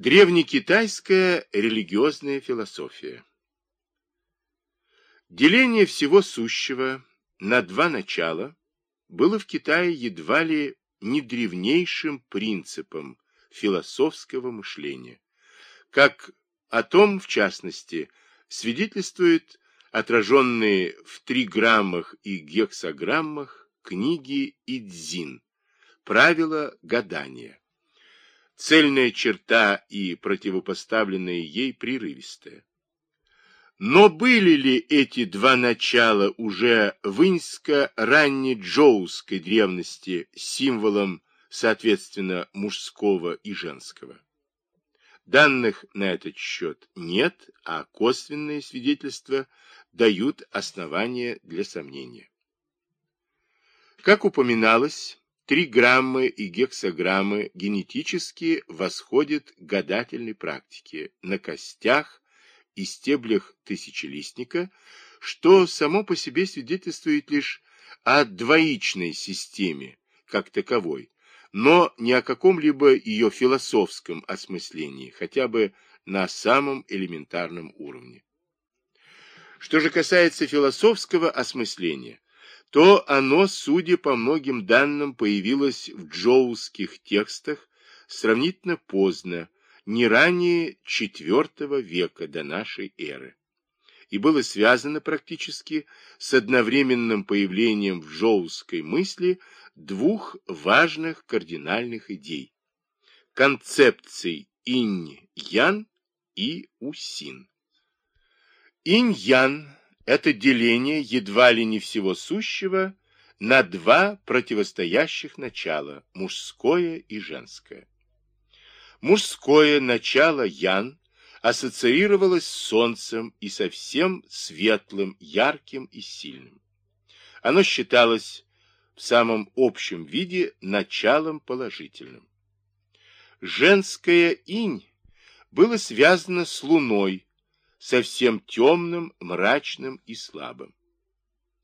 Древнекитайская религиозная философия. Деление всего сущего на два начала было в Китае едва ли не древнейшим принципом философского мышления, как о том, в частности, свидетельствуют отраженные в триграммах и гексаграммах книги Идзин. «Правила гадания». Цельная черта и противопоставленная ей прерывистая. Но были ли эти два начала уже в инско-ранне-джоуской древности символом, соответственно, мужского и женского? Данных на этот счет нет, а косвенные свидетельства дают основания для сомнения. Как упоминалось, триграммы и гексаграммы генетически восходят к гадательной практике на костях, и стеблях тысячелистника, что само по себе свидетельствует лишь о двоичной системе как таковой, но не о каком-либо ее философском осмыслении, хотя бы на самом элементарном уровне. Что же касается философского осмысления, то оно, судя по многим данным, появилось в джоуских текстах сравнительно поздно, не ранее IV века до нашей эры и было связано практически с одновременным появлением в джоуской мысли двух важных кардинальных идей – концепций инь-ян и усин. Инь-ян – это деление едва ли не всего сущего на два противостоящих начала – мужское и женское. Мужское начало Ян ассоциировалось с солнцем и совсем светлым, ярким и сильным. Оно считалось в самом общем виде началом положительным. Женское инь было связано с луной, совсем темным, мрачным и слабым.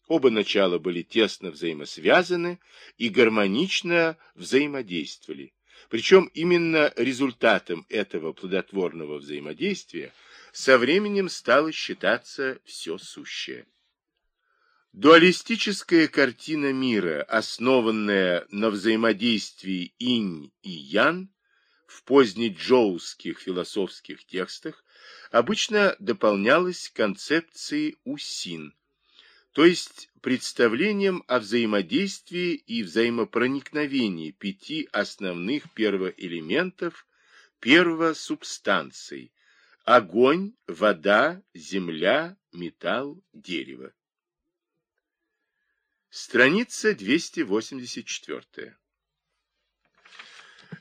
Оба начала были тесно взаимосвязаны и гармонично взаимодействовали, причем именно результатом этого плодотворного взаимодействия со временем стало считаться все сущее. Дуалистическая картина мира, основанная на взаимодействии инь и ян, в позднеджоуских философских текстах обычно дополнялась концепцией усин, то есть представлением о взаимодействии и взаимопроникновении пяти основных первоэлементов первосубстанций – огонь, вода, земля, металл, дерево. Страница 284.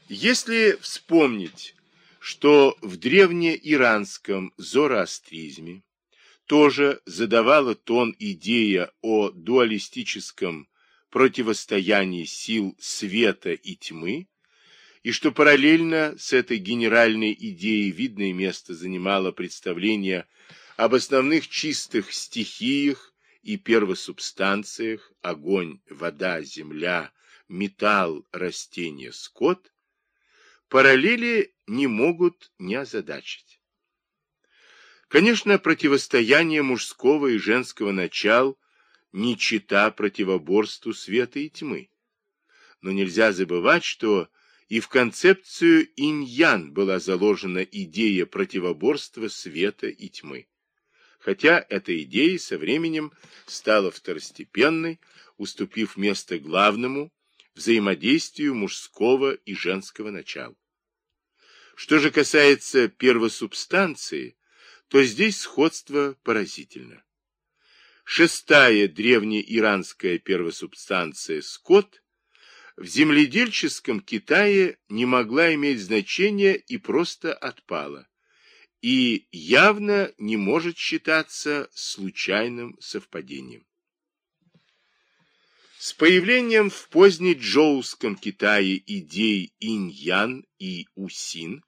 Если вспомнить, что в древнеиранском зороастризме тоже задавала тон идея о дуалистическом противостоянии сил света и тьмы, и что параллельно с этой генеральной идеей видное место занимало представление об основных чистых стихиях и первосубстанциях огонь, вода, земля, металл, растения, скот, параллели не могут не озадачить. Конечно, противостояние мужского и женского начал не чита противоборству света и тьмы. Но нельзя забывать, что и в концепцию инь-ян была заложена идея противоборства света и тьмы. Хотя эта идея со временем стала второстепенной, уступив место главному взаимодействию мужского и женского начала. Что же касается первосубстанции, то здесь сходство поразительно. Шестая древнеиранская первосубстанция скот в земледельческом Китае не могла иметь значения и просто отпала, и явно не может считаться случайным совпадением. С появлением в позднеджоуском Китае идей инь-ян и усин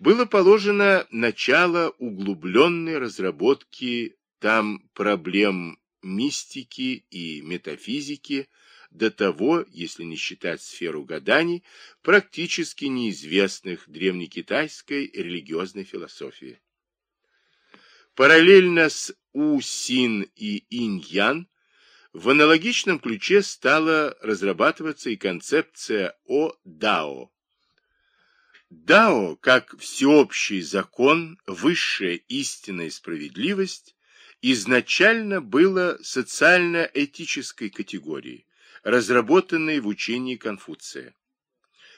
было положено начало углубленной разработки там проблем мистики и метафизики до того, если не считать сферу гаданий, практически неизвестных древнекитайской религиозной философии. Параллельно с У-Син и Инь-Ян в аналогичном ключе стала разрабатываться и концепция О-Дао. Дао, как всеобщий закон, высшая истина и справедливость, изначально было социально-этической категорией, разработанной в учении Конфуция.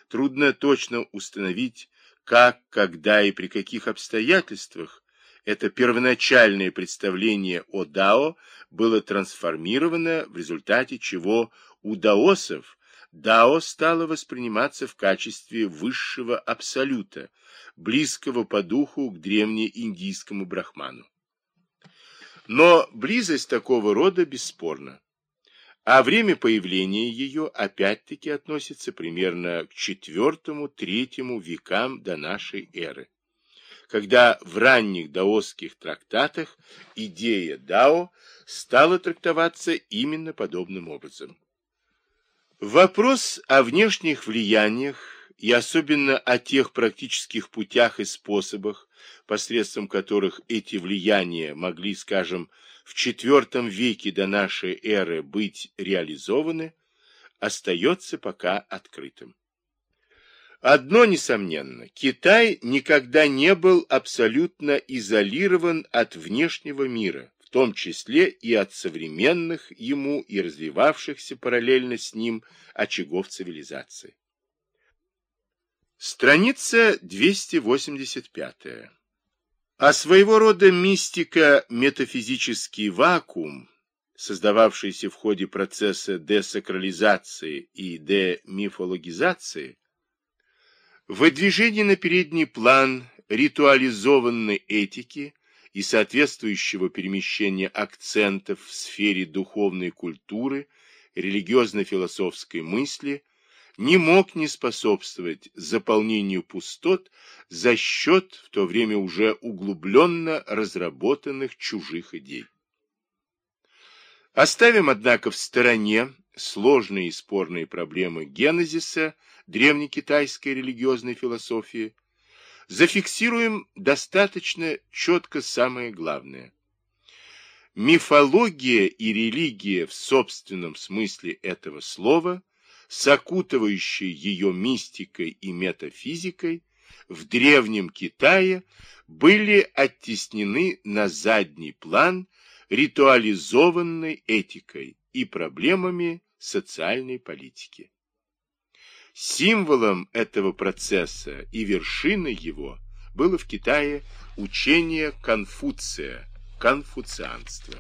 Трудно точно установить, как, когда и при каких обстоятельствах это первоначальное представление о Дао было трансформировано, в результате чего у даосов Дао стало восприниматься в качестве высшего абсолюта, близкого по духу к древнеиндийскому брахману. Но близость такого рода бесспорна. А время появления ее опять-таки относится примерно к IV-III векам до нашей эры когда в ранних даосских трактатах идея дао стала трактоваться именно подобным образом. Вопрос о внешних влияниях и особенно о тех практических путях и способах, посредством которых эти влияния могли, скажем, в IV веке до нашей эры быть реализованы, остается пока открытым. Одно несомненно, Китай никогда не был абсолютно изолирован от внешнего мира, в том числе и от современных ему и развивавшихся параллельно с ним очагов цивилизации. Страница 285. А своего рода мистика-метафизический вакуум, создававшийся в ходе процесса десакрализации и демифологизации, Выдвижение на передний план ритуализованной этики и соответствующего перемещения акцентов в сфере духовной культуры, религиозно-философской мысли не мог не способствовать заполнению пустот за счет в то время уже углубленно разработанных чужих идей. Оставим, однако, в стороне сложные и спорные проблемы генезиса древнекитайской религиозной философии, зафиксируем достаточно четко самое главное. Мифология и религия в собственном смысле этого слова, сокутывающие ее мистикой и метафизикой, в Древнем Китае были оттеснены на задний план ритуализованной этикой и проблемами социальной политики. Символом этого процесса и вершиной его было в Китае учение Конфуция, конфуцианство.